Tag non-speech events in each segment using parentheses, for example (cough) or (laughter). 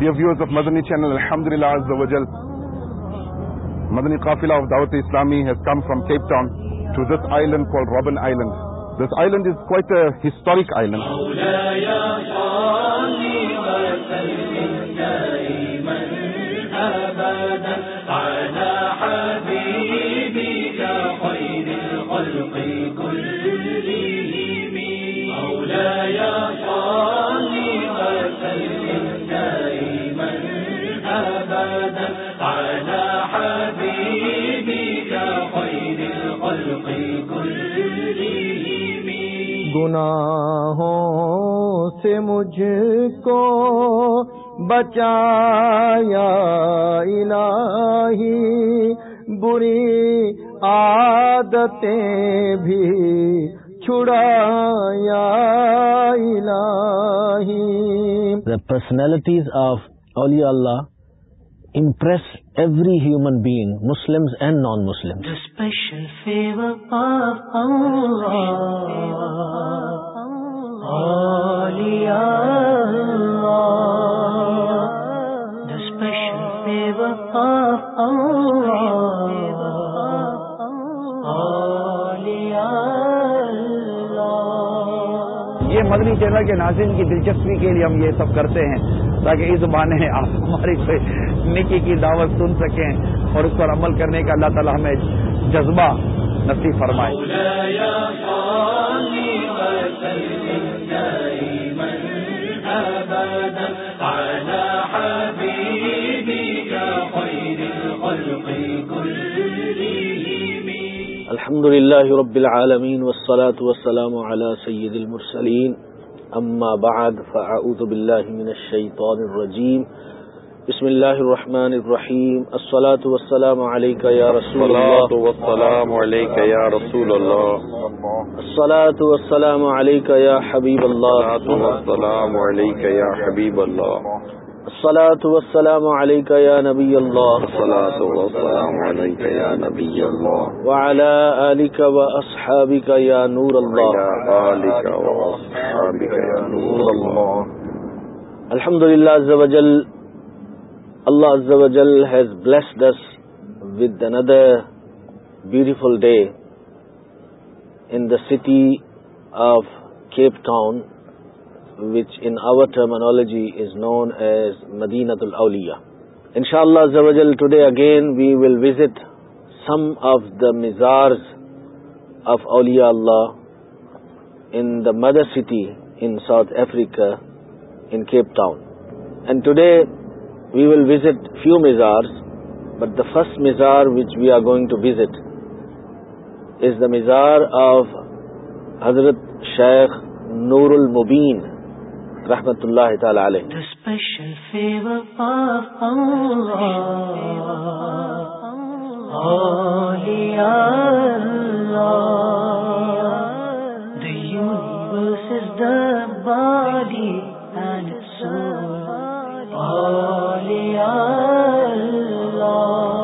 The views of Madani channel الحمد للہ مدنی قافلہ of Dawat Islami has come from Cape Town to this island call Robben Island this island is quite a historic island گناہوں سے مجھ کو بچایا الہی بری عادتیں بھی چھڑایا الہی دا پرسنالٹیز آف الی اللہ impress every human being Muslim and non Muslim اشرف و پا پا بالیا اشرف وفا باپ مدنی چینل کے ناظرین کی دلچسپی کے لیے ہم یہ سب کرتے ہیں تاکہ اس بانے (laughs) آپ ہماری نکی کی دعوت سن سکیں اور اس پر عمل کرنے کا اللہ تعالیٰ ہمیں جذبہ نصیب فرمائے الحمد لله رب العالمين والصلاة والسلام على سيد المرسلين أما بعد فأعوذ بالله من الشيطان الرجيم بسم الله الله الله الله الرحمن الرحيم الصلاة الصلاة الصلاة الصلاة والسلام والسلام والسلام عليك عليك عليك يا يا يا رسول رسول حبيب والسلام عليك يا حبيب الله الصلاة والسلام عليك يا نبي الله الصلاة والسلام عليك يا نبي الله وعلى آلك وأصحابك يا نور الله وعلى آلك وأصحابك يا نور الله الحمد لله عز وجل الله عز وجل has blessed us with another beautiful day in the city of Cape Town which in our terminology is known as مدینت الاولیاء اولیا ان شاء اللہ زوجل to again we will visit some of the مزارز آف اولیاء اللہ in the mother city in South Africa in Cape Town and today we will visit few مزارز بٹ دا فسٹ مزار which we are going to visit is the مزار of حضرت شیخ نور المبین رحمت اللہ تعالی علیہ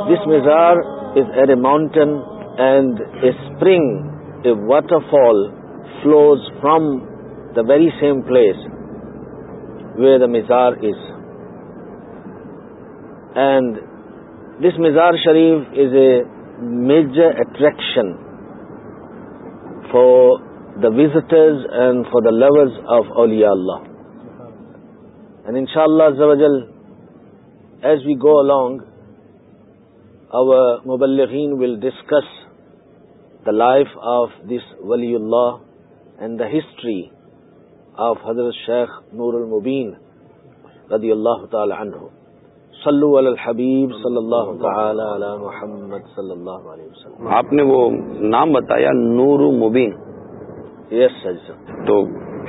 دس مزار is here a mountain and a spring a waterfall flows from the very same place where the میزار is and this میزار شریف is a major attraction for the visitors and for the lovers of اولیاء اللہ and ان شاء اللہ as we go along our مبلحین will discuss the life of this ولی اللہ اینڈ دا ہسٹری آف حضرت شیخ نور المبین رضی اللہ تعالی عنہ صلو علی الحبیب صلی اللہ تعالی علی محمد صلی اللہ علیہ وسلم آپ نے وہ نام بتایا نور المبین یس تو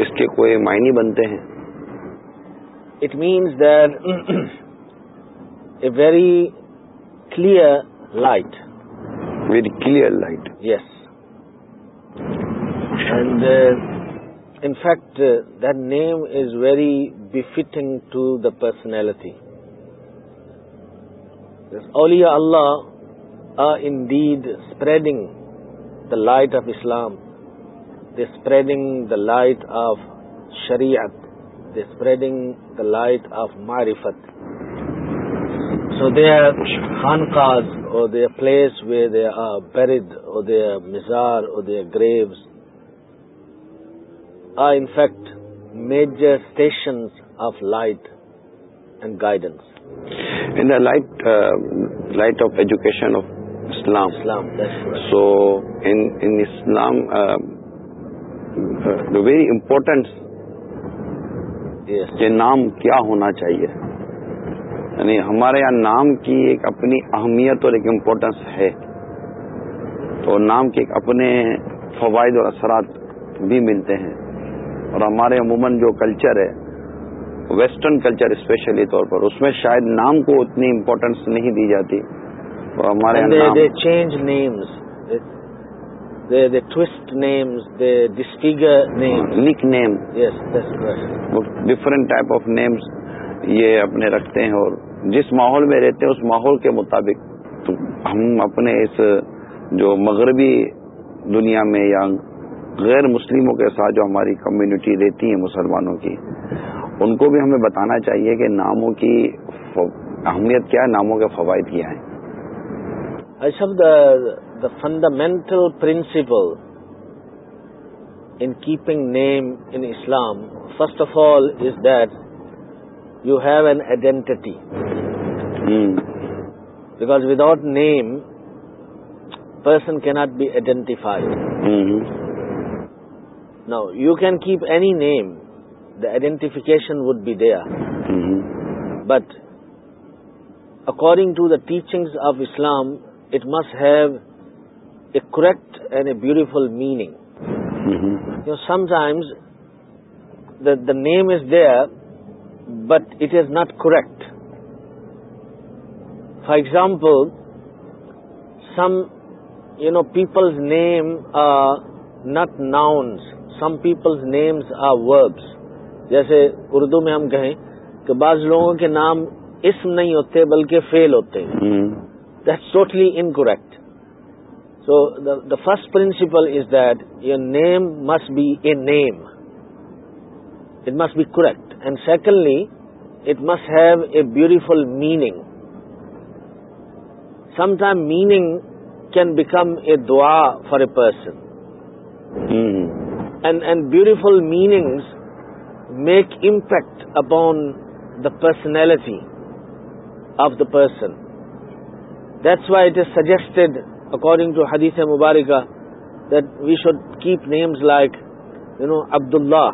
اس کے کوئی معنی بنتے ہیں it means that a very clear light very clear light yes and in fact that name is very befitting to the personality اولیا اللہ indeed spreading the light of Islam the spreading the light of شریعت the spreading the light of معرفت so they are خانقاز they place where they are buried or they are مزار or they are graves in fact major station of light and guidance in light light of education of Islam Islam so in Islam very important important نام کیا ہونا چاہیے یعنی ہمارے یہاں نام کی ایک اپنی اہمیت اور ایک امپورٹنس ہے تو نام کے ایک اپنے فوائد اور اثرات بھی ملتے ہیں اور ہمارے عموماً جو کلچر ہے ویسٹرن کلچر اسپیشلی طور پر اس میں شاید نام کو اتنی امپورٹینس نہیں دی جاتی اور ہمارے ڈفرینٹ ٹائپ آف نیمس یہ اپنے رکھتے ہیں اور جس ماحول میں رہتے ہیں اس ماحول کے مطابق ہم اپنے اس جو مغربی دنیا میں یا غیر مسلموں کے ساتھ جو ہماری کمیونٹی رہتی ہیں مسلمانوں کی ان کو بھی ہمیں بتانا چاہیے کہ ناموں کی اہمیت کیا ہے ناموں کے فوائد کیا ہیں fundamental principle in keeping name in Islam first of all is that you have an identity because without name person کی not be identified No, you can keep any name. The identification would be there. Mm-hmm. But according to the teachings of Islam, it must have a correct and a beautiful meaning. Mm-hmm. You know, sometimes the name is there, but it is not correct. For example, some, people's name are not nouns. Some people's names are verbs جیسے اردو میں ہم کہیں کہ بعض لوگوں کے نام اسم نہیں ہوتے بلکہ فیل ہوتے that's totally incorrect so the first principle is that your name must be a name it must be correct and secondly it must have a beautiful meaning some time meaning can become a دعا for a person and and beautiful meanings make impact upon the personality of the person that's why it is suggested according to حدیث مبارکہ that we should keep names like you نو عبد اللہ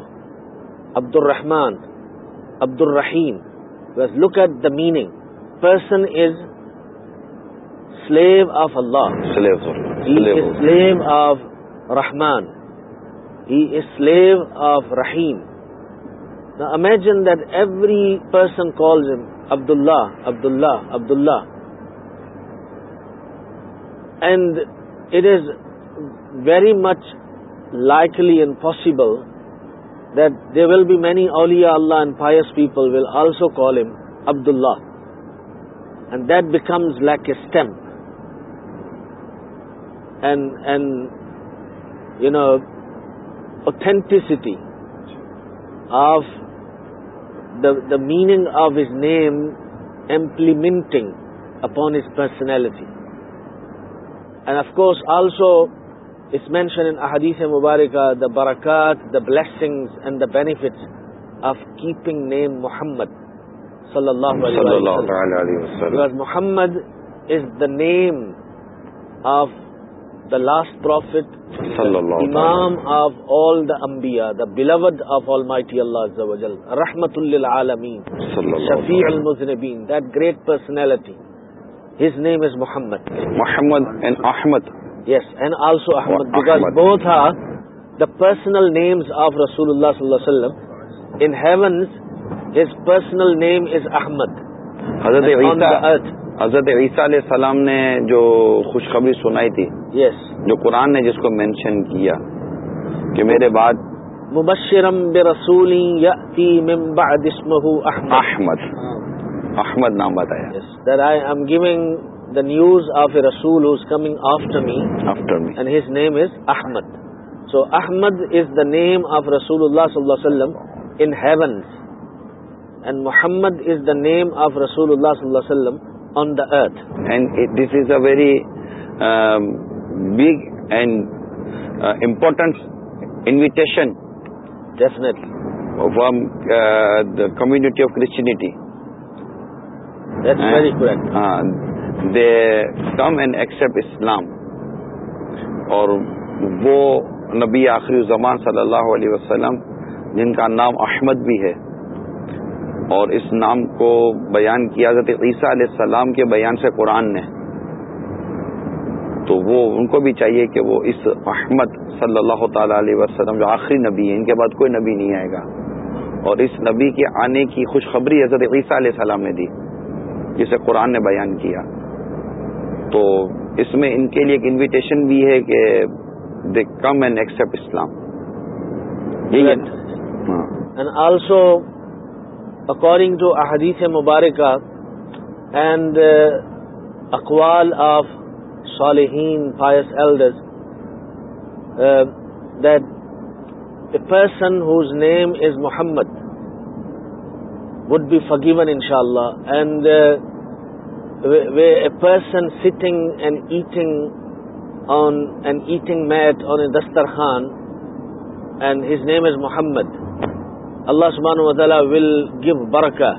عبد الرحمان عبد الرحیم look at the meaning person is slave of Allah slave of Rahman he is slave of Rahim imagine that every person calls Abdul Allah Abdul Allah Abdul Allah and it is very much likely and possible that they will be many اولیا اللہ and pious people will also call ام عبد اللہ and that becomes like a stamp and and you know authenticity of the the meaning of his name implementing upon his personality and of course also is mention in احادیث مبارکہ the برکات the blessings and the benefits of keeping name محمد صلی اللہ علیہ وسلم محمد is the name of the last prophet امام of all the امبیا the beloved of all mighty اللہ رحمت اللہ عالمی great personality his name is Muhammad Muhammad Ahmad yes and also Ahmad both are the personal names of رسول اللہ صلی اللہ وسلم in heavens personal name is Ahmad حضرت حضرت عیسیٰ علیہ السلام نے جو خوشخبری سنائی تھی yes. جو قرآن نے جس کو مینشن کیا کہ میرے بعد مبشرم بے اسمه احمد احمد احمد نام بتایا there I the news of a رسول matter so Ahmad is the name of رسول اللہ صلی اللہ وسلم and Muhammad is the name of رسول اللہ صلی اللہ وسلم on the earth and this is a very big and important invitation definitely from the correct. Of Christianity come and accept Islam اور وہ نبی آخری زمان صلی اللہ علیہ وسلم جن کا نام احمد بھی ہے اور اس نام کو بیان کیا حضرت عیسیٰ علیہ السلام کے بیان سے قرآن نے تو وہ ان کو بھی چاہیے کہ وہ اس احمد صلی اللہ تعالی علیہ وسلم جو آخری نبی ہے ان کے بعد کوئی نبی نہیں آئے گا اور اس نبی کے آنے کی خوشخبری حضرت عیسیٰ علیہ السلام نے دی جسے قرآن نے بیان کیا تو اس میں ان کے لیے ایک انویٹیشن بھی ہے کہ they come and accept Islam according to احادیث مبارکہ اینڈ اقوال آف صالحین pious that a person whose name is Muhammad would be forgiven ان شاء Allah and way a person sitting and eating on and eating meat on a دسترخان and his name is Muhammad Allah سبحانہ و سبحان ول گیو برکا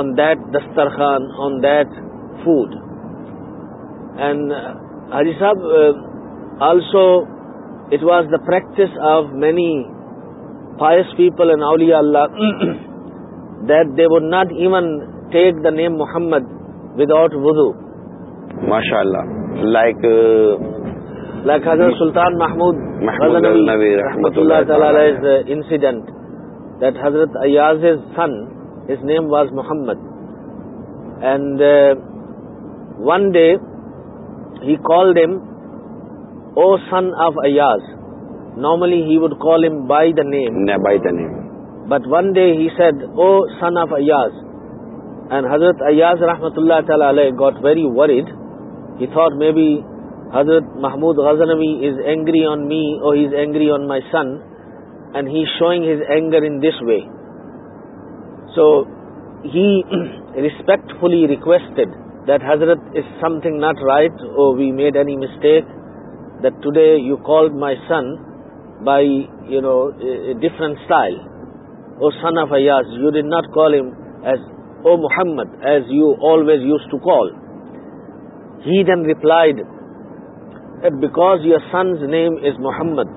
on that دسترخان on that food and حاجی صاحب also it was the practice of many pious people and اولی اللہ that they would not even take the name Muhammad without وزو ماشاء اللہ لائک لائک حضرت سلطان محمود رحمت اللہ تعالیز انسیڈنٹ دیٹ حضرت Ayaz son his name was Muhammad and one day he call them O son of Ayaz normally he would call by the name by the name but one day he said O son of Ayaz and حضرت ایاز رحمت اللہ تعالی got very worried he thought may be حضرت Mahmud Ghaznavi is angry on me or he is angry on my son and he showing his anger in this way so he respectfully that حضرت is something not right O we made any mistake that today you call my son by you know different style O son of Ayaz you ڈ not call him as O Muhammad as you always use to call he then replied it back your son's name is Muhammad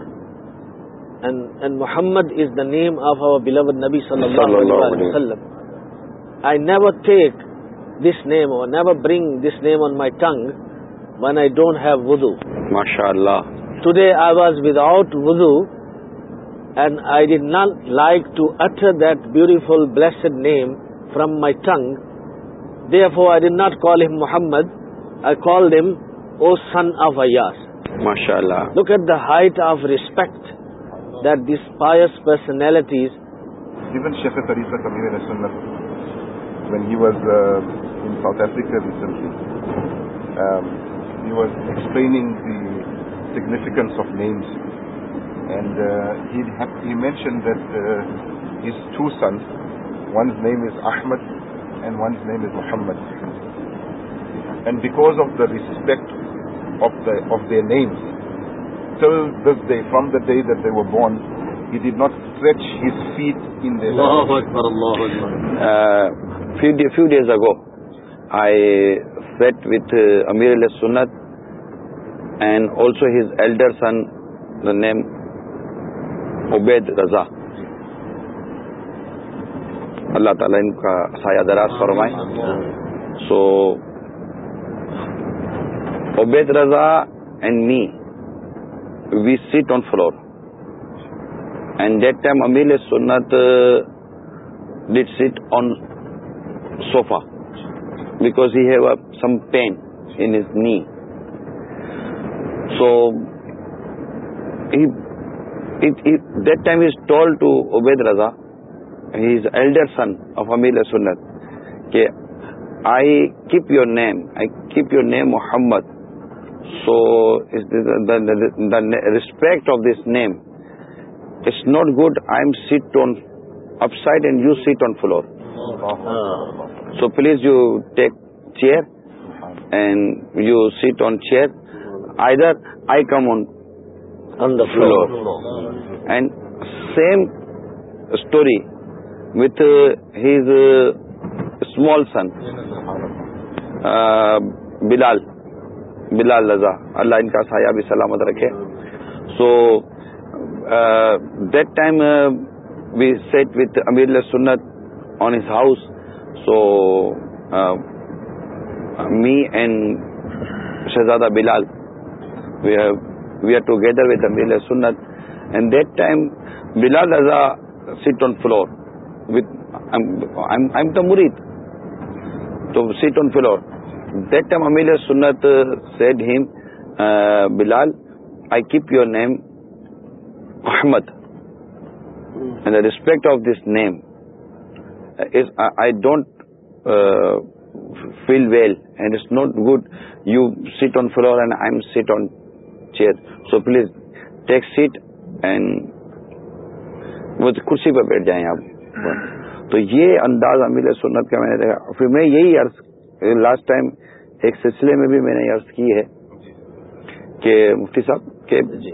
Muhammad is the name of our beloved نبی صلی اللہ وسلم I never take this name never bring this name on my tongue when I don't have ودو ماشاء اللہ today I was without ودو and I did not like to it دوٹیفل blessed name from my tongue they F O I done not call him Muhammad I call him son office ماشاء اللہ look at the height of respect دسپائر personalities جیون طریقہ when you was انفریقا reason you are explaining the significance of names and have to mention these two sun one's name is Ahmad and one's name is Muhammad and because of the respect few days ago I fat with امیر علیہ سنت and also his elder son the name Ubaid Raza اللہ تعالیٰ ان کا سایہ دراز فرمائیں so Ubaid Raza and me we sat on floor and that time امیل سنت date set on sofa because he have some pain in his knee so that time is told to Ubaid Raza he is elder son of امیل سنت کہ I keep your name I keep your name Muhammad So the respect of this name, it's not good. I'm sit on upside and you sit on floor. So please you take chair and you sit on chair. Either I come on the floor. And same story with uh, his uh, small son, uh, Bilal. بلا لذا اللہ ان کا سایہ بھی سلامت رکھے so that time we sat with امیر سنت on his house so me and شہزادہ Bilal we get together with امیر سنت and that time Bilal Raza sat on floor with I am the مرید تو set on floor that time امیل سنت said him Bilal I keep your name Ahmad and the respect of this name I don't feel well and it's not good you sat on floor and I am sat on chair so please take seat and وہ کرسی پہ بیٹھ جائیں آپ تو یہ انداز امیر سنت کا میں نے دیکھا پھر میں یہی لاسٹ ٹائم ایک سلسلے میں بھی میں نے عرض کی ہے کہ مفتی صاحب کہ جی۔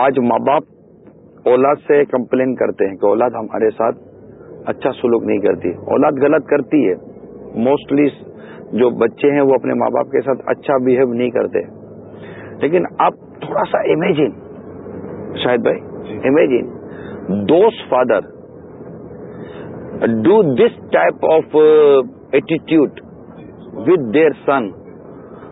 آج ماں باپ اولاد سے کمپلین کرتے ہیں کہ اولاد ہمارے ساتھ اچھا سلوک نہیں کرتی اولاد غلط کرتی ہے موسٹلی جو بچے ہیں وہ اپنے ماں باپ کے ساتھ اچھا بہیو نہیں کرتے لیکن آپ تھوڑا سا امیجن شاہد بھائی imagine those father do this type of attitude with their son.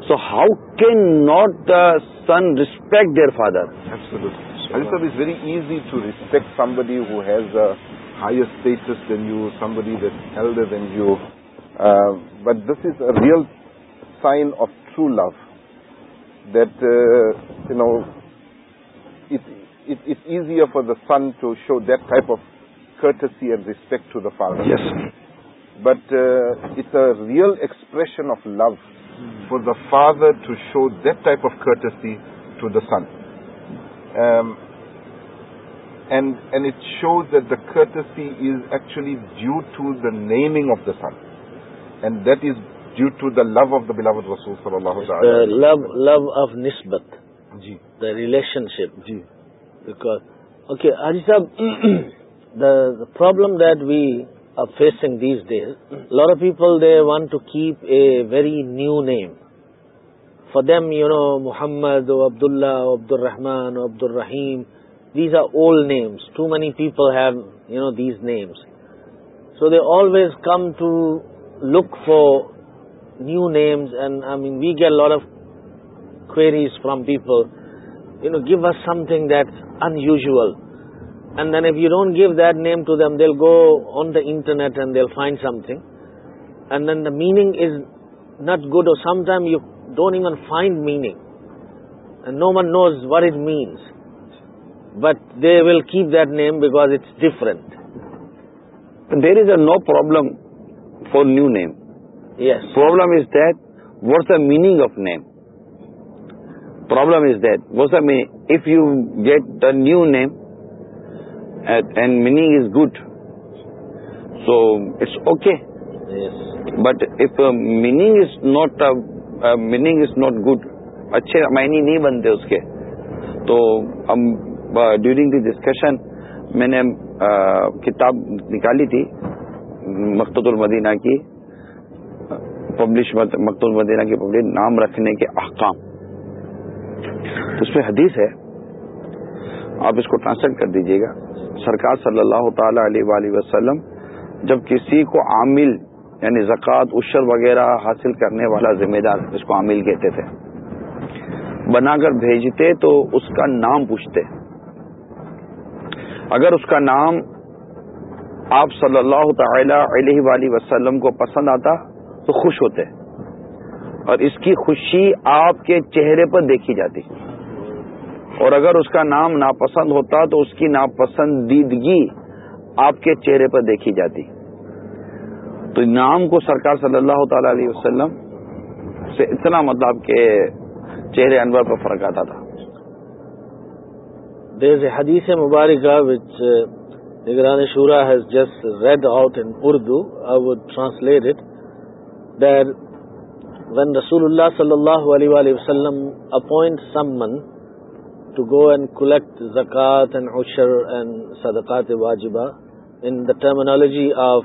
So how can not the son respect their father? Absolutely. Sir, it's very easy to respect somebody who has a higher status than you, somebody that's elder than you. Uh, but this is a real sign of true love. That, uh, it's easier for the son to show that type of courtesy and respect to the father. Yes. But it's a real expression of love for the father to show that type of courtesy to the son and and it show the courtesy is actually due to the naming of the son and that is due to the love of the بلاوت رسول صلی Allah love of نسبت جی the relationship جی because okay حاجی صاحب the problem that we facing these days lower of people they want to keep a very new name for them you know Muhammad or Abdul Allah Abdul Rahman or Abdur Rahim these are old names too many people have you know these names so they always come to look for new names and I mean we get lot of queries from people you know give us some this unusual And then if you don't give that name to them, they'll go on the internet and they'll find something. And then the meaning is not good, or sometimes you don't even find meaning. And no one knows what it means. But they will keep that name because it's different. There is no problem for new name. Yes. Problem is that what's the meaning of name? Problem is that what's the meaning? If you get the new name, meaning is good so it's okay but if meaning is not meaning is not good اچھے معنی نہیں بنتے اس کے تو during the discussion میں نے uh, کتاب نکالی تھی مقتد المدینہ کی پبلش مقت المدینہ کی پبلش نام رکھنے کے احکام اس میں حدیث ہے آپ اس کو ٹرانسلیٹ کر دیجیے گا سرکار صلی اللہ تعالی علیہ وآلہ وسلم جب کسی کو عامل یعنی زکوٰۃ اشر وغیرہ حاصل کرنے والا ذمہ دار جس کو عامل کہتے تھے بنا کر بھیجتے تو اس کا نام پوچھتے اگر اس کا نام آپ صلی اللہ تعالی علیہ وآلہ وسلم کو پسند آتا تو خوش ہوتے اور اس کی خوشی آپ کے چہرے پر دیکھی جاتی اور اگر اس کا نام ناپسند ہوتا تو اس کی ناپسندیدگی آپ کے چہرے پر دیکھی جاتی تو نام کو سرکار صلی اللہ تعالی علیہ وسلم سے اتنا مطلب کہ چہرے انور پر فرق آتا تھا حدیث مبارکہ just read out in Urdu would translate when رسول اللہ صلی اللہ وسلم appoint some man to go and collect زکات صدقات واجبہ ان دا ٹرمنالوجی آف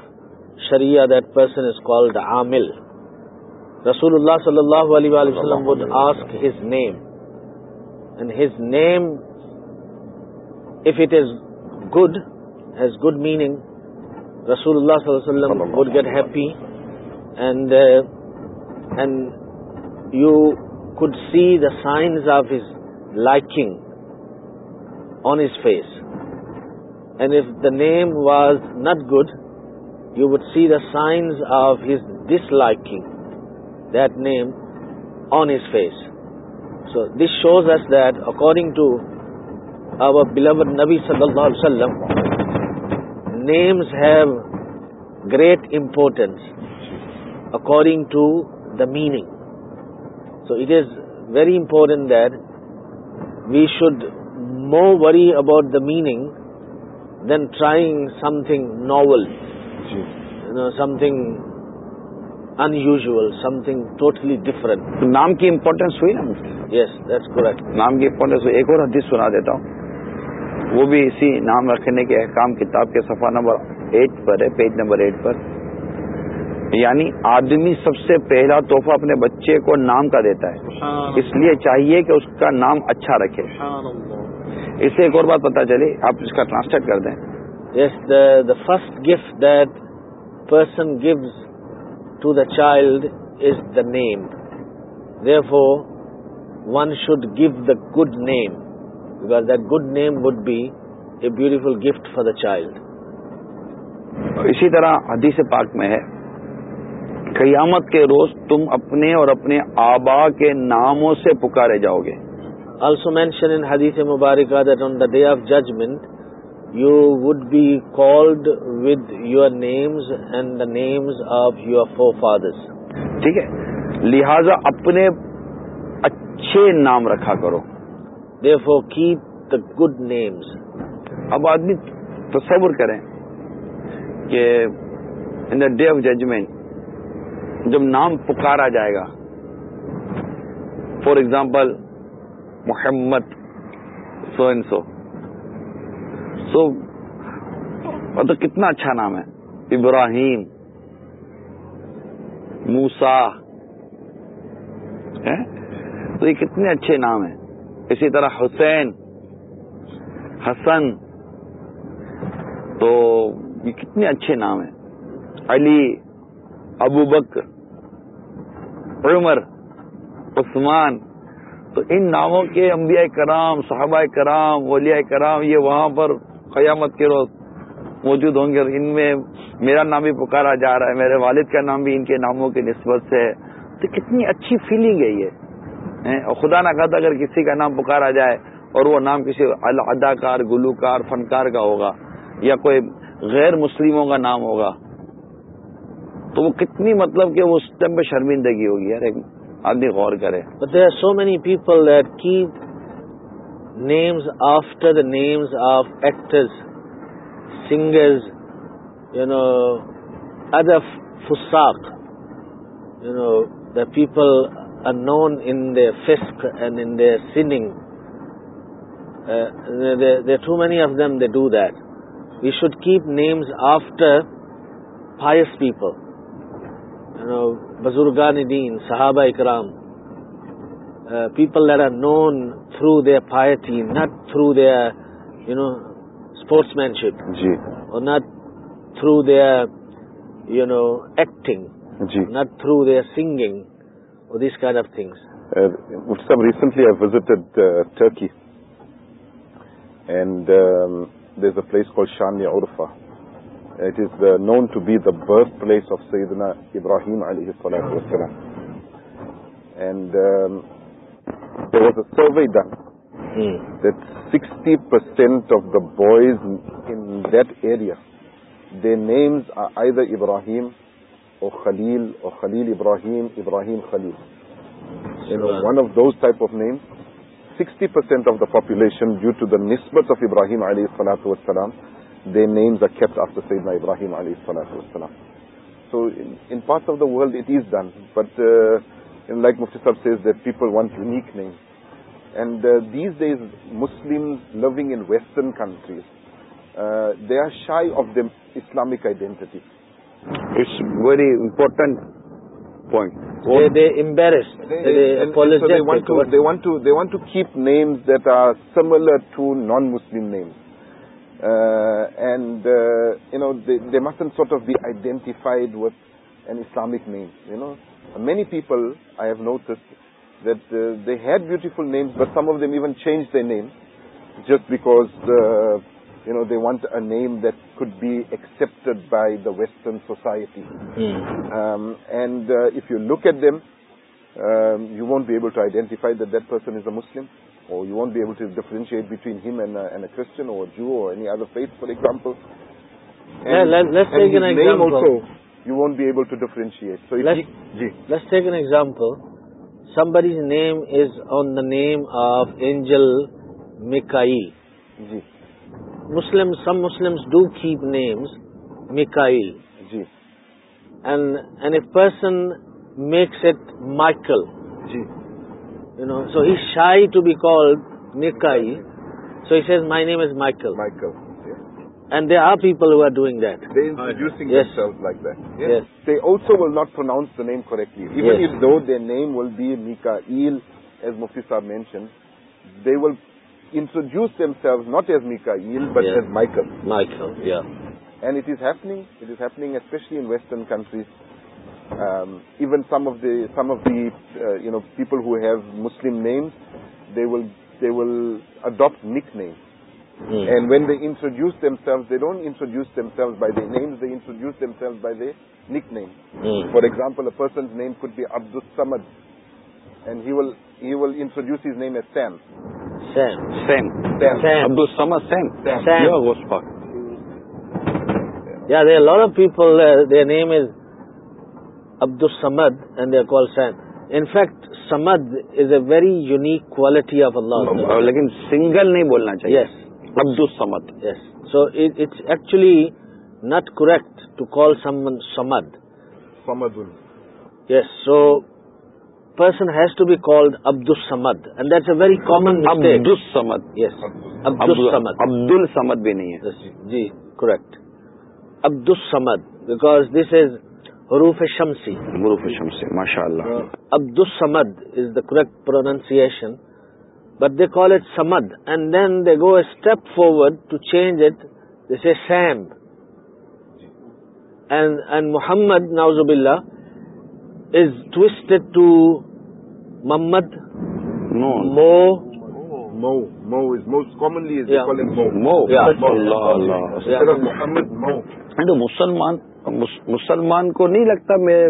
شریعہ دیٹ پرسن از کالڈ عامل رسول اللہ صلی اللہ علیہ وآلہ وسلم would ask his name and his name if it is good has good meaning رسول اللہ صلی اللہ علیہ وسلم would get happy and and you could see the signs of his liking on his face and if the name was not good you would see the science of his disliking that name on his face so this shows us that according to our beloved نبی صلی اللہ علیہ وسلم names have great importance according to the meaning so it is very important that we should know worry about the meaning then trying something novel something unusual something totally different نام کی importance ہوئی نا yes that's correct نام کی importance ہوئی ایک اور حدیث سنا دیتا ہوں وہ بھی اسی نام رکھنے کے احکام کتاب کے صفحہ نمبر ایٹ پر ہے پیج نمبر ایٹ پر یعنی آدمی سب سے پہلا تحفہ اپنے بچے کو نام کا دیتا ہے اس لیے چاہیے کہ اس کا نام اچھا رکھے اس سے ایک اور بات پتا چلی آپ اس کا ٹرانسلیٹ کر دیں the first gift that person gives to the child is the name for one should give the good name because the good name would be a beautiful gift for the child اسی طرح حدیث پاک میں ہے قیامت کے روز تم اپنے اور اپنے آبا کے ناموں سے پکارے جاؤ گے آلسو مینشن ان حدیث مبارکہ that on the day of judgment you would be called with your names and the names of your forefathers ٹھیک ہے لہذا اپنے اچھے نام رکھا کرو therefore keep the good names اب آدمی تصور کریں کہ in the day of judgment جب نام پکارا جائے گا for example Muhammad so and so so تو کتنا اچھا نام ہے ابراہیم موسا تو یہ کتنے اچھے نام ہیں اسی طرح حسین حسن تو یہ کتنے اچھے نام ہیں علی ابو بکر عمر عثمان تو ان ناموں کے انبیاء کرام صحابہ کرام ولیاء کرام یہ وہاں پر قیامت کے روز موجود ہوں گے اور ان میں میرا نام بھی پکارا جا رہا ہے میرے والد کا نام بھی ان کے ناموں کی نسبت سے ہے تو کتنی اچھی فیلنگ ہے یہ خدا نہ کہا اگر کسی کا نام پکارا جائے اور وہ نام کسی اداکار گلوکار فنکار کا ہوگا یا کوئی غیر مسلموں کا نام ہوگا تو وہ کتنی مطلب کہ اس ٹائم پہ شرمندگی ہوگی یار آدمی غور کرے دے are so many people that keep names after the names of actors singers you know ادف فساک you know the people are known in the فسک and in they too many of them they do that we should keep names after pious people بزرگان دین صحابہ اکرام people that are known through their piety not through their you know sportsmanship جی اور not through their you know acting جی not through their singing اور these kind of things recently I visited Turkey and there is a place call Sanliurfa it is known to be the birthplace of سیدنا ابراہیم علیہ السلام السلام and there was a survey done that sixty percent of the boys in that area their دمز آئی the Ibrahim or Khalil or Khalil Ibrahim Ibrahim Khalil one of those type of name sixty percent of the population due to the نسبت of ابراہیم علیہ السلام وسلام د names اخت of سعید ما ابراہیم علیہ وسلم so in parts of the world it is done but in like مفتی صاف says that people want unique name and these the is Muslim لوگ in western countries they are shy of the Islamic identity point to keep names that are similar to non Muslim names Uh, uh, they mustn't sort of be identified with an Islamic name. Many people I have noticed that uh, they had beautiful names, but some of them even changed their name just because they want a name that could be accepted by the Western society. Hmm. Um, if you look at them, um, you won't be able to identify that person is a Muslim. Name is on the name of angel make جی Muslim some Muslim do keep names میکل جی a person makes it Michael جی you know so he shy to bell shoes my name is Michael Michael are people also will not pronounce the name for equal do they name will be می کا L as مفتی صاحب mention they will introduce them cell not as می کا ایل but Michael and it is happening it is happening especially in western countries Um, even some of the uh, you know, people who have Muslim names, they will adopt nicknames. Mm. And when they introduce themselves, they don't introduce themselves by their names, they introduce themselves by their nicknames. Mm. For example, a person's name could be Abdus Samad, and he will introduce his name as Sam. Sam. Abdus Samad Sam. Yeah, there are a lot of people, uh, their name is Abdus Samad and they call scene in fact Samad is a very unique quality of Allah لیکن single نہیں بولنا چاہیے yes Abdus Samad yes so it's actually not correct call some Samad Samad yes so person has to be called Abdus Samad and that's a very common Abdus Samad yes Abdus السمد عبد السمد بھی نہیں ہے جی correct Abdus Samad because this is حروف شمسی حروف شمسی ماشاء اللہ Abdus Samad is the correct pronunciation but they call it Samad and then they go step forward to change it this a same and Muhammad نازب اللہ از ٹوسٹڈ ٹو محمد مو مو مو مو مو مو مسلمان مسلمان کو نہیں لگتا میں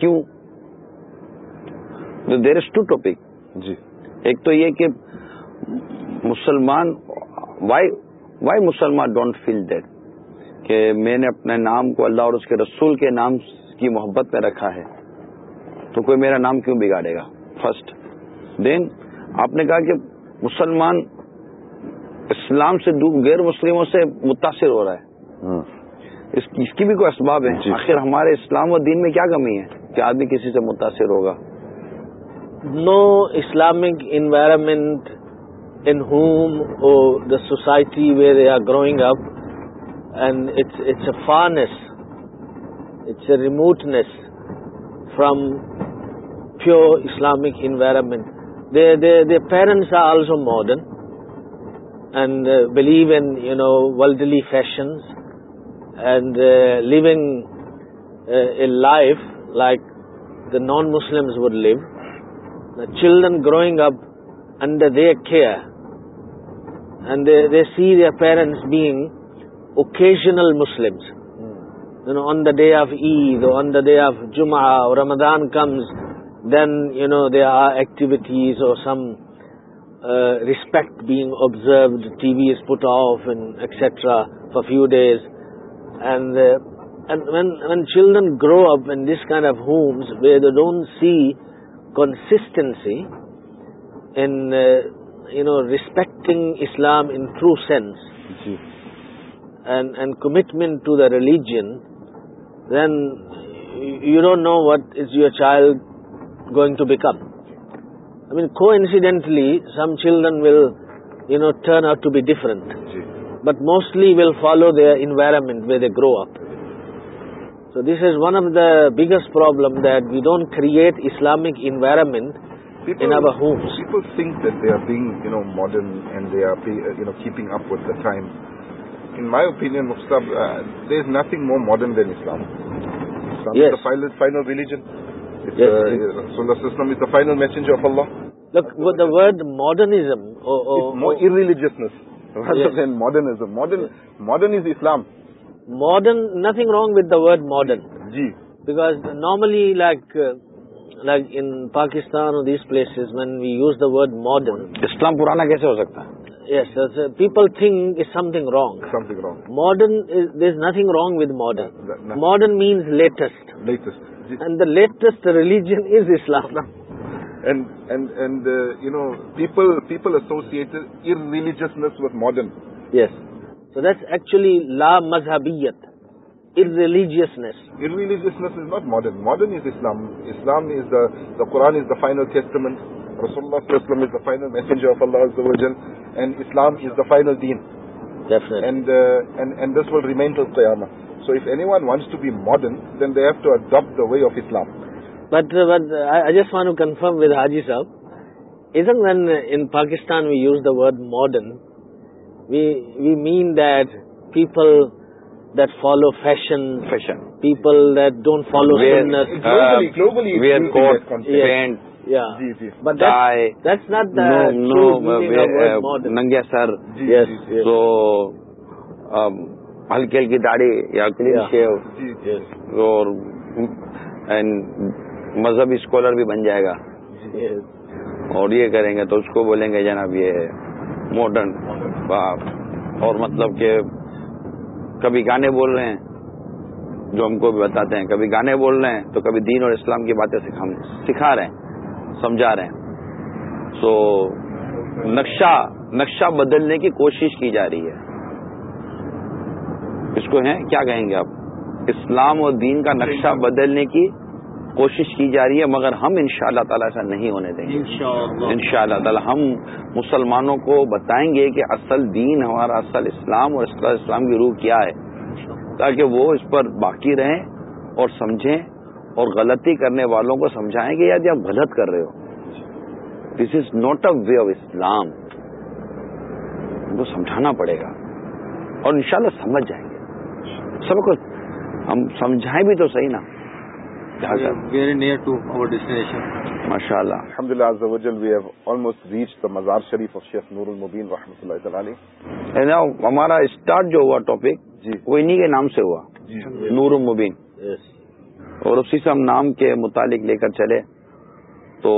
کیوں دیر از ٹو ٹاپک جی ایک تو یہ کہ مسلمان وائی وائی مسلمان ڈونٹ فیل دیٹ کہ میں نے اپنے نام کو اللہ اور اس کے رسول کے نام کی محبت میں رکھا ہے تو کوئی میرا نام کیوں بگاڑے گا فرسٹ دین آپ نے کہا کہ مسلمان اسلام سے غیر مسلموں سے متاثر ہو رہا ہے ہاں۔ اس کی اس کی بھی کوئی اسباب ہے جی۔ ہمارے اسلام و دین میں کیا کمی ہے کہ آدمی کسی سے متاثر ہوگا no Islamic environment in home or the society where are growing up and it's a farness it's a remoteness from pure Islamic environment they parents are also modern and believe in you know worldly fashions and uh, living uh, a life like the non-Muslims would live. The children growing up under their care, and they see their parents being occasional Muslims. You know, on the day of Eid or on the day of Jum'ah or Ramadan comes, then, you know, there are activities or some uh, respect being observed, TV is put off and etc. for a few days. And uh, when children grow up in this kind of homes where they don't see consistency in uh, respecting Islam in true sense, and commitment to the religion, then you don't know what is your child going to become. I mean, coincidentally, some children will, turn out to be different. But mostly will follow the environment way they grow up this is one of the biggest problem they don't create Islamic environment you know modern keeping up وائم the is nothing more modern than اسلامل would ماڈرنیزملیجسنیس ماڈر modern modern modern nothing wrong with the word modern جی because normally like like in Pakistan or these place when we use the word modern Islam پرانا کیسے ہو سکتا ہے yes people think is something wrong something wrong modern there is nothing wrong with modern modern means latest latest and the latest religion is Islam people associate religiousness with modern لا مذہبیت religious or religiousness not modern modern is Islam Islam is the Quran is the final final messenger of Allah is the وژنڈ Islam is the final دینڈ remain so if any one wants to be modern then they have to adopt the way of Islam but ایجسان confirm with حاجی صاحب ازن we Pakistan we use the would modern we mean people the follow fashion fashion people that don't followed but that's not نگی سر ہلکی ہلکی داڑھی مذہب scholar بھی بن جائے گا اور یہ کریں گے تو اس کو بولیں گے جناب یہ ماڈرن اور مطلب کہ کبھی گانے بول رہے ہیں جو ہم کو بھی بتاتے ہیں کبھی گانے بول رہے ہیں تو کبھی دین اور اسلام کی باتیں سکھا رہے ہیں سمجھا رہے ہیں سو نقشہ نقشہ بدلنے کی کوشش کی جا رہی ہے اس کو ہیں کیا کہیں گے آپ اسلام اور دین کا نقشہ بدلنے کی کوشش کی جا رہی ہے مگر ہم ان شاء اللہ تعالیٰ ایسا نہیں ہونے دیں گے ان شاء اللہ تعالیٰ ہم مسلمانوں کو بتائیں گے کہ اصل دین ہمارا اصل اسلام اور اصل اسلام کی روح کیا ہے تاکہ وہ اس پر باقی رہیں اور سمجھیں اور غلطی کرنے والوں کو سمجھائیں گے یاد جی آپ غلط کر رہے ہو this is not a way of Islam ان کو سمجھانا پڑے گا اور انشاءاللہ سمجھ جائیں گے سب کچھ ہم سمجھائیں بھی تو صحیح نا very near to our destination ماشاء اللہ الحمد للہ عز و we have almost reach the مزار شریف اف شیخ نور المبین رحمۃ اللہ تعالی ہمارا اسٹارٹ جو ہوا ٹاپک جی وہ انہی کے نام سے ہوا جی۔ نور المبین اور اسی سے ہم نام کے متعلق لے کر چلے تو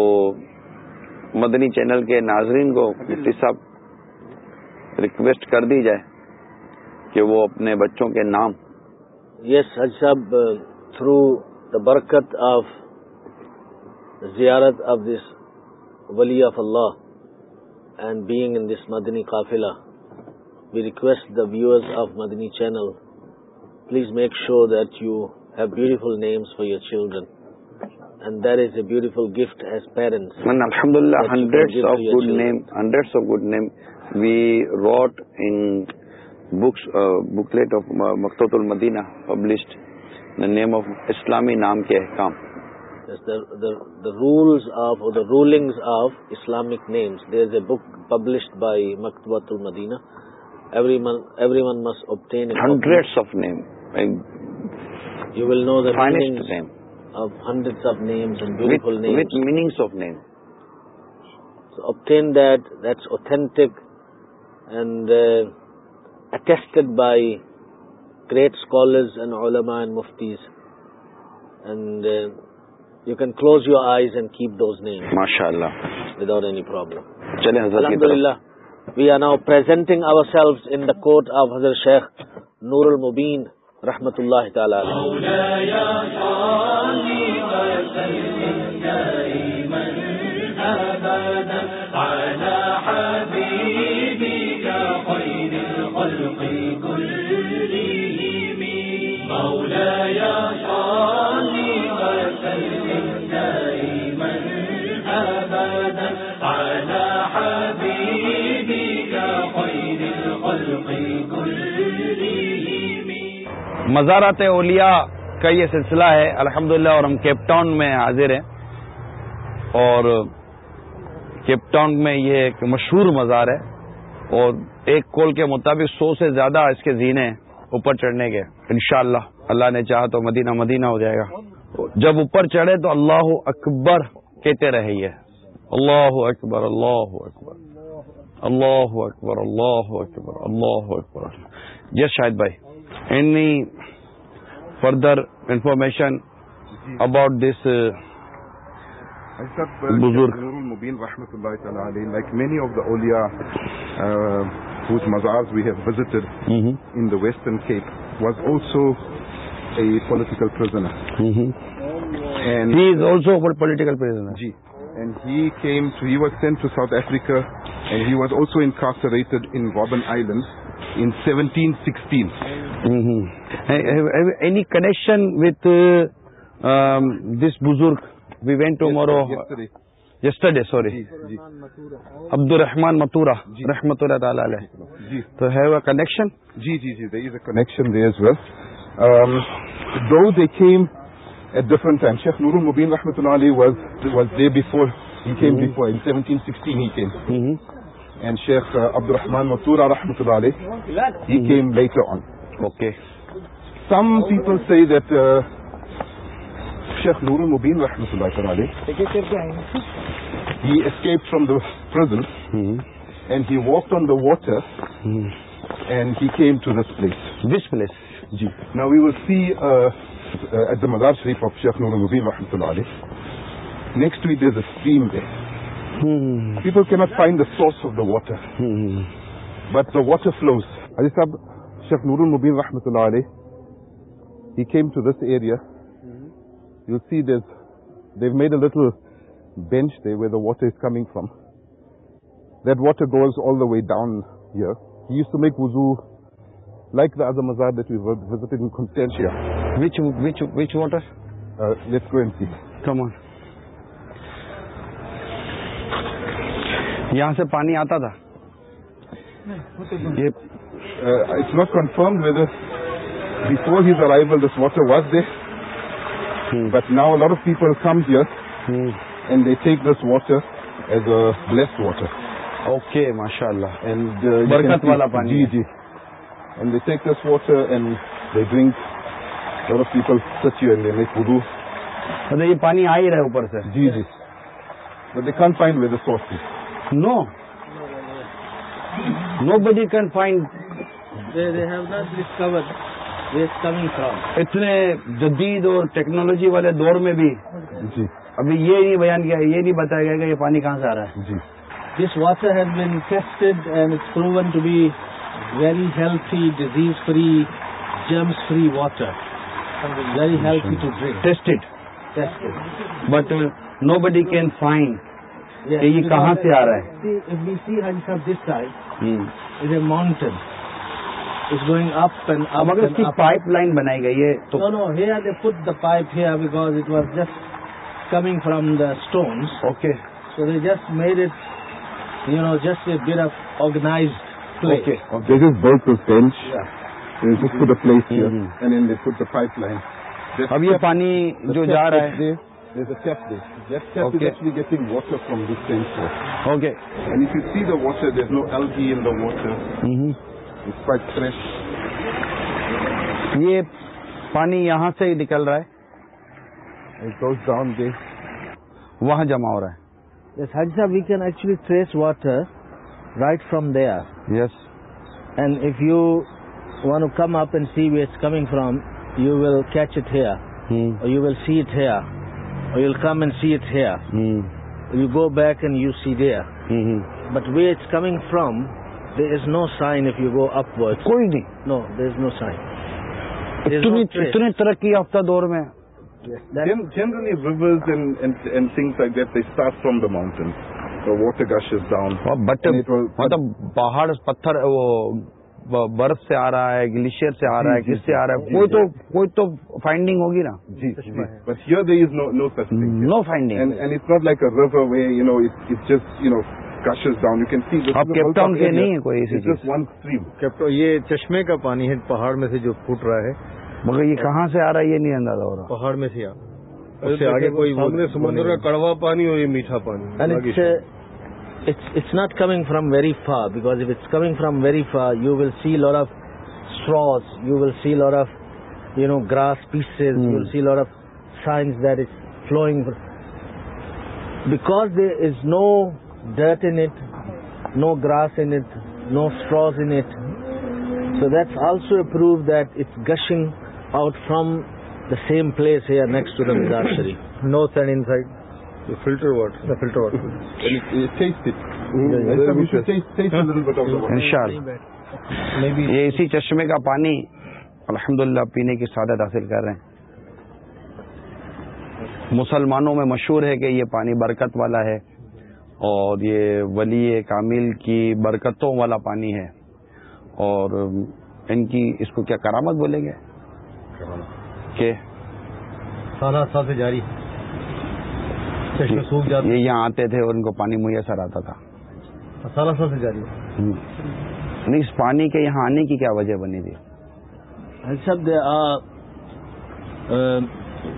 مدنی چینل کے ناظرین کو مفتی صاحب ریکویسٹ کر دی جائے کہ وہ اپنے بچوں کے نام yes Haj Sahib through uh, دا برکت آف زیارت آف دس ولی of Allah and being in this مدنی قافلہ we request the viewers of Madani channel please make sure to have beautiful names for your children and that is a beautiful gift as parents we what booklet of مختلف name of اسلامی نام کے کام the rules of the ruling of Islamic names there is a book published by Maktabatul Madina every one must obtain hundred of name you well know داڈنگ hundred of name meanings obtain that that's authentic and اٹیک by گریٹرز and اولما and مفتیز and you can close your eyes and keep those name ماشاء اللہؤٹ الحمد اللہ we are now presenting our سیل ان کوٹ آف حضر شیخ نور المبین رحمۃ اللہ تعالی مزارات اولیاء کا یہ سلسلہ ہے الحمد اور ہم کیپ ٹاؤن میں حاضر ہیں اور کیپ ٹاؤن میں یہ ایک مشہور مزار ہے اور ایک کول کے مطابق سو سے زیادہ اس کے زینے اوپر چڑھنے کے انشاءاللہ اللہ اللہ نے چاہا تو مدینہ مدینہ ہو جائے گا جب اوپر چڑھے تو اللہ اکبر کہتے رہے یہ اللہ اکبر اللہ اکبر اللہ اکبر اللہ اکبر اللہ اکبر یس جی شاہد بھائی فردر انفارمیشن اباؤٹ دس المبین رحمۃ اللہ علیہ like many of in the western Cape was also a political to South Africa and incarcerated in Robben Island in island Mm sixteen any connection with this بزرگ we went to مورو yesterday sorry عبد الرحمان متورا رحمۃ اللہ تعالی علیہ تو have a connection جی جی جی there there is is a connection well do came came at different time Sheikh Sheikh نور المبین رحمۃ اللہ علیہ was was he he in 1716 and Abdul Rahman some people see that شیخ نور المبین رحمۃ اللہ علیہ we escape from the prison and you walk on the water and he came to this place this place جی نا we will C at the مزار شریف of شیخ نور البین رحمۃ اللہ علیہ next wait is a people کی not find the source of the water but water flows up شیخ نور المبین رحمۃ اللہ علیہ you came to this area you see this they made the little bench they Veda water is coming from that water goes all the way down وزو like the is ازارش water یہاں سے پانی آتا تھا دائ this water was they but now people come your and they take this water as water okay جی جی take this water and of people یہ پانی آئی رہے جی جی نو نو بن فائنڈ اتنے جدید اور ٹیکنالوجی والے دور میں بھی جی۔ ابھی یہ نہیں بیان کیا یہ نہیں بتایا گیا کہ یہ پانی کہاں سے آ رہا ہے this water has been tested and proven to be very healthy disease free germs free water very healthy to drink tested but nobody can find یہ کہاں سے آ رہا ہے ماؤنٹین پائپ لائن بنائی گئی ہے foot the pipe heat was just come from the stones okay so they just میری یو نو جس get F organise this is foot pad and fit the pipeline اب یہ پانی جو جا رہا ہے یہ پانی یہاں سے ہی نکل رہا ہے وہاں جمع ہو رہا ہے یس صاحب we can actually trace water right from are yes and if you one come up and see we coming from you will catch it here you will see it here you will come and see it here you go back and you see there but we is coming from there is no sign کوئی no دیر نو sign اتنی ترقی یافتہ دور میں پتھر برف سے آ رہا ہے گلیشیئر سے آ رہا ہے کس سے آ رہا ہے کوئی کوئی تو تو فائنڈنگ فائنڈنگ ہوگی نا جی نو نو سی کیپٹاؤن سے نہیں ہے یہ چشمے کا پانی ہے پہاڑ میں سے جو پھوٹ رہا ہے مگر یہ کہاں سے آ رہا ہے یہ نہیں اندازہ ہو رہا پہاڑ میں سے آ رہا کڑوا پانی یہ میٹھا پانی it's not coming from very far because if it's coming from very far you will see lot of straws you will see lot of you know grass pieces you will see lot of signs that is flowing because there is no dirt in it, no grass in it, no straws in it. So that's also a proof that it's gushing out from the same place here next to the Midar Sharif. No sand inside. The filter water. The filter water. And it, it tastes it. ان شاء اللہ یہ اسی چشمے کا پانی الحمدللہ پینے کی سعادت حاصل کر رہے ہیں مسلمانوں میں مشہور ہے کہ یہ پانی برکت والا ہے اور یہ ولی کامل کی برکتوں والا پانی ہے اور ان کی اس کو کیا کرامت بولیں گے کہ سال سے جاری یہ یہاں آتے تھے اور ان کو پانی میسر آتا تھا سال سے جاری نہیں یعنی اس پانی کے یہاں آنے کی کیا وجہ بنی تھی سب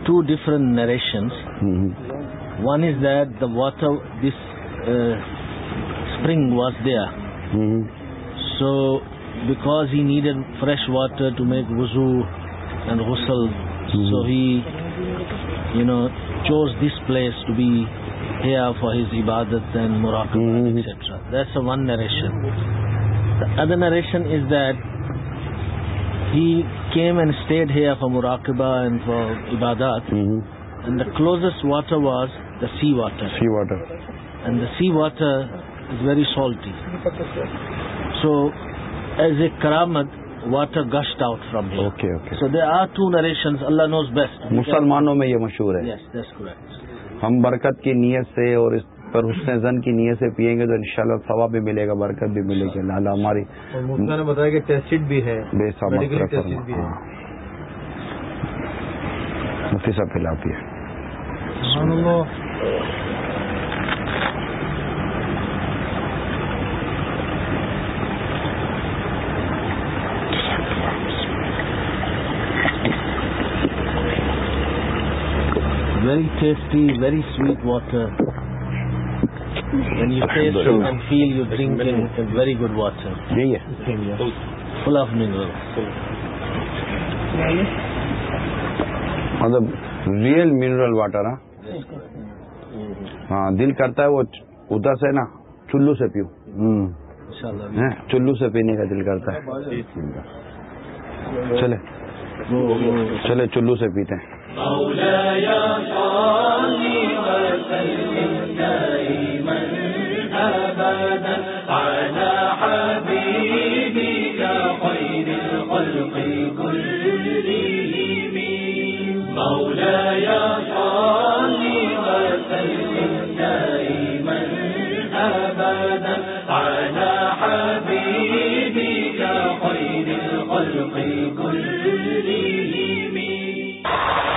two different narrations one is that the water this spring was there so because he needed fresh water to make وزور اینڈ گسل ہی یو نو چورس this place to be he for his عبادت and مراقبہ this a one narration the other narration is that he came and stayed he a for مراقبہ and for عبادات closest water was the sea water sea water and the sea water is very salty so as a کرامت water gushed out from so they are two narration Allah knows best مسلمانوں میں یہ مشہور ہے ہم برکت کی نیت سے اور اس پر حسن زن کی نیت سے پیئیں گے تو انشاءاللہ شاء اللہ بھی ملے گا برکت بھی ملے گی لالا ہماری نے بتایا کہ بھی ہے ہے بے ہاں۔ پلاتی very tasty very sweet water very good what sir full of mineral مطلب ریئل منرل واٹر ہاں ہاں دل کرتا ہے وہ ادھر سے نا چلو سے پیوں چلو سے پینے کا دل کرتا ہے چلے چلے چلو سے پیتے ہیں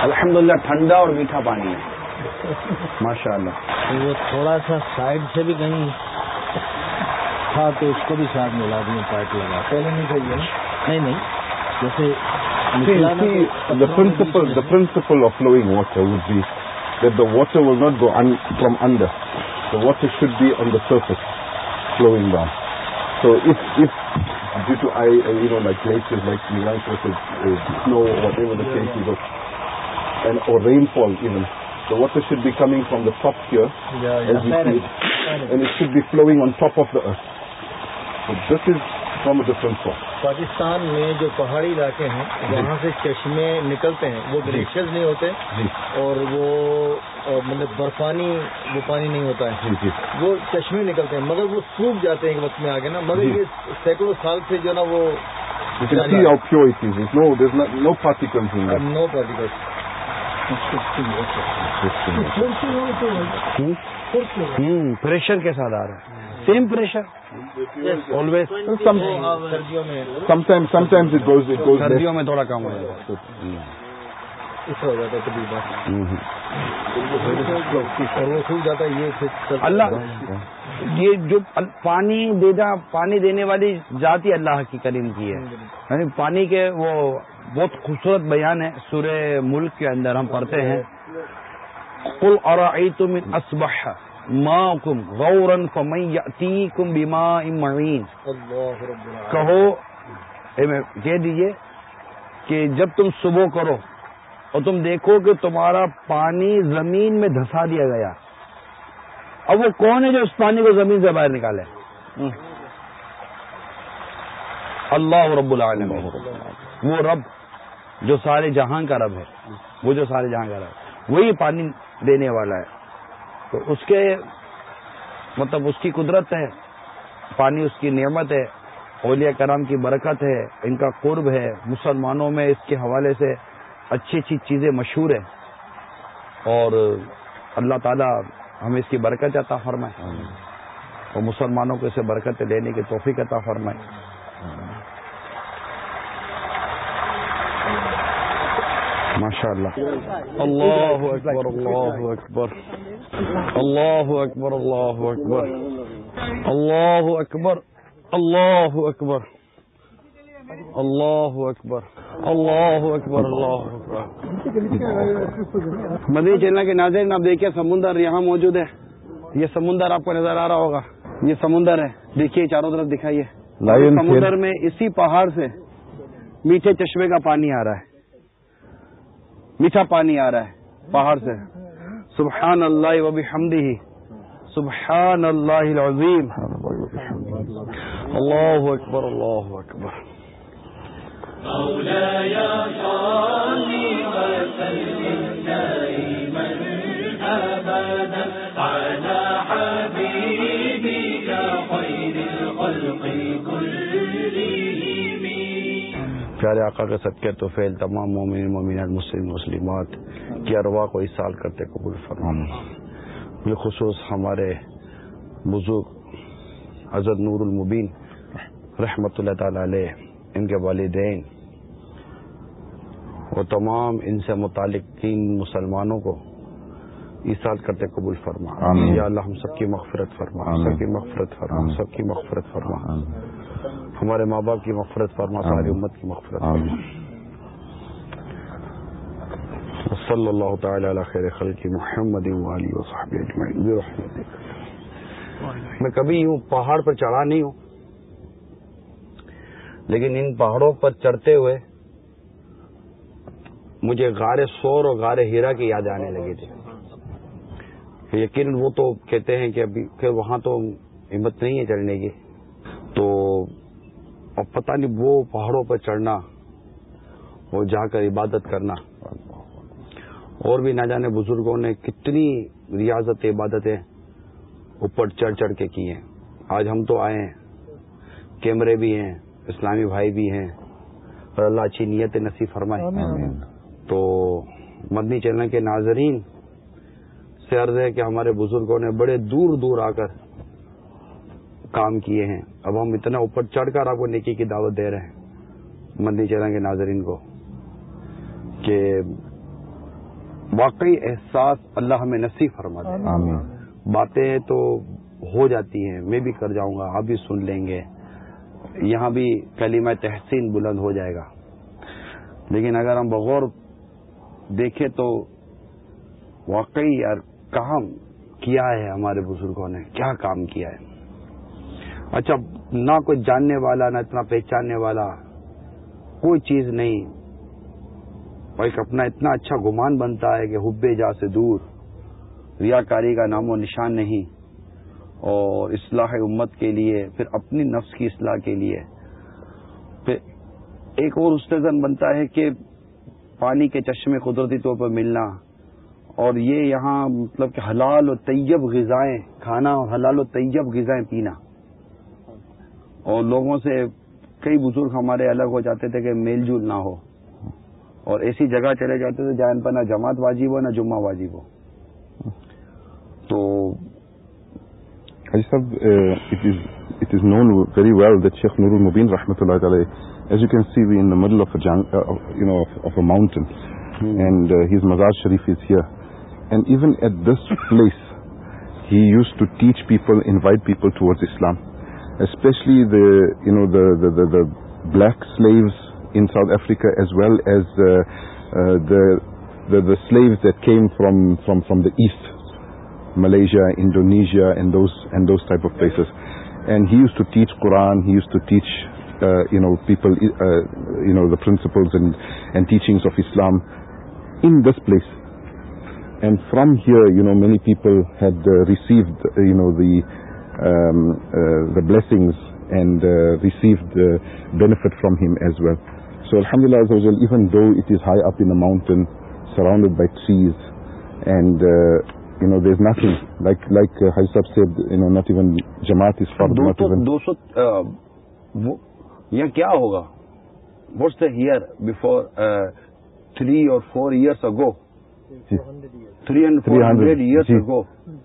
الحمدللہ ٹھنڈا اور میٹھا پانی ہے ماشاء اللہ وہ تھوڑا سا سائڈ سے بھی کہیں ہاں، تو اس کو بھی ساتھ ملا پارٹی لگا پہلے نہیں چاہیے نہیں نہیں جیسے آف ہے water will not go from under water should be on the surface flowing down so if if do to I whatever The the the water should should be be coming from top top here, yeah, as see it, it and flowing on of earth. So this is from a different source. Pakistan میں جو پہاڑی علاقے ہیں وہاں جی. سے چشمے نکلتے ہیں وہ گلیشیئر جی. نہیں ہوتے جی. اور وہ مطلب برفانی وہ پانی نہیں ہوتا وہ چشمے نکلتے ہیں مگر وہ سوکھ جاتے ہیں ایک وقت میں آگے نا مگر یہ سینکڑوں سال سے جو نا وہ نو پارٹیکل ہے سیم پریشر سردیوں میں تھوڑا کم ہو جائے گا اللہ یہ جو پانی دیتا پانی دینے والی ذاتی اللہ کی کریم کی ہے یعنی پانی کے وہ بہت خوبصورت بیان ہے سورہ ملک کے اندر ہم پڑھتے ہیں ماں کم غور غورا فمن کم بیماں امین کہو کہہ دیجیے کہ جب تم صبح کرو اور تم دیکھو کہ تمہارا پانی زمین میں دھسا دیا گیا اب وہ کون ہے جو اس پانی کو زمین سے باہر نکالے اللہ رب العالمین وہ رب جو سارے جہاں کا رب ہے وہ جو سارے جہاں کا رب ہے وہی پانی دینے والا ہے تو اس کے مطلب اس کی قدرت ہے پانی اس کی نعمت ہے اولیاء کرام کی برکت ہے ان کا قرب ہے مسلمانوں میں اس کے حوالے سے اچھی اچھی چیزیں مشہور ہیں اور اللہ تعالیٰ ہمیں اس کی برکت عطا فرمائے اور مسلمانوں کو اسے برکت دینے کی توفیق عطا فرمائے انشاءاللہ شاء اللہ اکبر اللہ اکبر اللہ اکبر اللہ اکبر اللہ اکبر اللہ اکبر اللہ اکبر اللہ اکبر اللہ اکبر مدنی چینل کے ناظرین آپ دیکھے سمندر یہاں موجود ہے یہ سمندر آپ کو نظر آ رہا ہوگا یہ سمندر ہے دیکھیے چاروں طرف دکھائیے سمندر میں اسی پہاڑ سے میٹھے چشمے کا پانی آ رہا ہے میٹھا پانی آ رہا ہے پہاڑ سے سبحان اللہ وبی حمدی سبحان اللہ العظیم اللہ اکبر اللہ اکبر پیارے آقا کے صدقے تو فیل تمام مومن مسلم مسلمات کی اروا کو اس سال کرتے قبول فرما بالخصوص ہمارے بزرگ حضرت نور المبین رحمۃ اللہ تعالی علیہ ان کے والدین وہ تمام ان سے متعلق تین مسلمانوں کو اس سال کرتے قبول فرما یا اللہ ہم سب کی مغفرت فرما سب کی مغفرت فرما سب کی مغفرت فرما ہمارے ماں باپ کی مغفرت فرما ہماری امت کی مفرت صلی اللہ تعالی علی خیر محمد و اجمعین میں کبھی یوں پہاڑ پر چڑھا نہیں ہوں لیکن ان پہاڑوں پر چڑھتے ہوئے مجھے غار سور اور غار ہیرا کی یاد آنے لگی تھی یقین وہ تو کہتے ہیں کہ ابھی کہ وہاں تو ہمت نہیں ہے چڑھنے کی تو اور پتہ نہیں وہ پہاڑوں پہ چڑھنا وہ جا کر عبادت کرنا اور بھی نہ جانے بزرگوں نے کتنی ریاضت عبادتیں اوپر چڑھ چڑھ کے کی ہیں آج ہم تو آئے ہیں کیمرے بھی ہیں اسلامی بھائی بھی ہیں اور اللہ اچھی نیت نصیب فرمائے تو مدنی چینل کے ناظرین سے عرض ہے کہ ہمارے بزرگوں نے بڑے دور دور آ کر کام کیے ہیں اب ہم اتنا اوپر چڑھ کر آپ کو نیکی کی دعوت دے رہے ہیں مندی چیرن کے ناظرین کو کہ واقعی احساس اللہ ہمیں نصیب فرما دے باتیں تو ہو جاتی ہیں میں بھی کر جاؤں گا آپ بھی سن لیں گے یہاں بھی کلمہ تحسین بلند ہو جائے گا لیکن اگر ہم بغور دیکھیں تو واقعی یار کام کیا ہے ہمارے بزرگوں نے کیا کام کیا ہے اچھا نہ کوئی جاننے والا نہ اتنا پہچاننے والا کوئی چیز نہیں اور ایک اپنا اتنا اچھا گمان بنتا ہے کہ حب جا سے دور ریا کاری کا نام و نشان نہیں اور اصلاح امت کے لیے پھر اپنی نفس کی اصلاح کے لیے پھر ایک اور استزن بنتا ہے کہ پانی کے چشمے قدرتی طور پر ملنا اور یہ یہاں مطلب کہ حلال و طیب غذائیں کھانا اور حلال و طیب غذائیں پینا اور لوگوں سے کئی بزرگ ہمارے الگ ہو جاتے تھے کہ میل جول نہ ہو اور ایسی جگہ چلے جاتے تھے جہاں پر نہ جماعت واجب ہو نہ جمعہ واجب ہو تو It is known very well that Sheikh Nurul Mubin, rahmatullahi alayhi, as you can see, we're in the middle of a, jungle, uh, you know, of, of a mountain mm. and uh, his Mazar Sharif is here. And even at this place, he used to teach people, invite people towards Islam. Mm. especially the black slaves in South Africa, as well as uh, uh, the slaves that came from the east, Malaysia, Indonesia, and those type of places. And he used to teach Quran. He used to teach uh, people the principles and teachings of Islam in this place. And from here, many people had received the bliss and receive the benefit from him as well so حمد even though it is high up in a mountain surrounded by trees and you know there's nothing like like you know not even جماعت کیا ہوگا what the her before three or four years so three hundred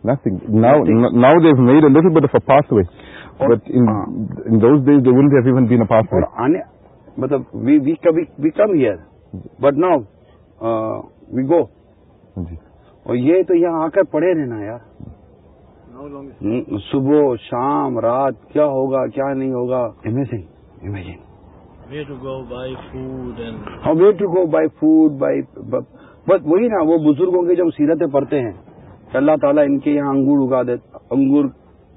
نا the but ہوئے اور یہ تو یہاں آ کر پڑھے رہے نا یار صبح شام رات کیا ہوگا کیا نہیں ہوگا way to go by food way to go by food by but وہی نا وہ بزوں کے جب ہم سیرتیں پڑھتے ہیں کہ اللہ تعالیٰ ان کے یہاں انگور اگا دیتا انگور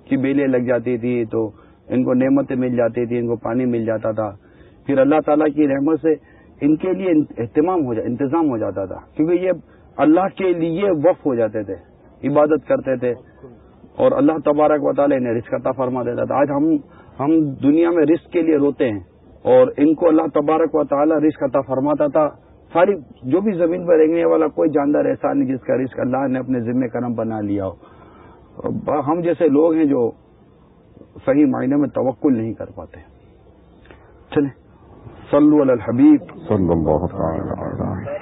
کی بیلیں لگ جاتی تھی تو ان کو نعمتیں مل جاتی تھی ان کو پانی مل جاتا تھا پھر اللہ تعالیٰ کی رحمت سے ان کے لیے اہتمام ہو انتظام ہو جاتا تھا کیونکہ یہ اللہ کے لیے وقف ہو جاتے تھے عبادت کرتے تھے اور اللہ تبارک و تعالیٰ انہیں رسک عطا فرما دیتا تھا آج ہم ہم دنیا میں رسک کے لیے روتے ہیں اور ان کو اللہ تبارک و تعالیٰ رسک عطا فرماتا تھا ساری جو بھی زمین پر رہنے والا کوئی جاندار ایسا نہیں جس کا رزق اللہ نے اپنے ذمہ کرم بنا لیا ہو ہم جیسے لوگ ہیں جو صحیح معنی میں توقل نہیں کر پاتے سلو الحبیب اللہ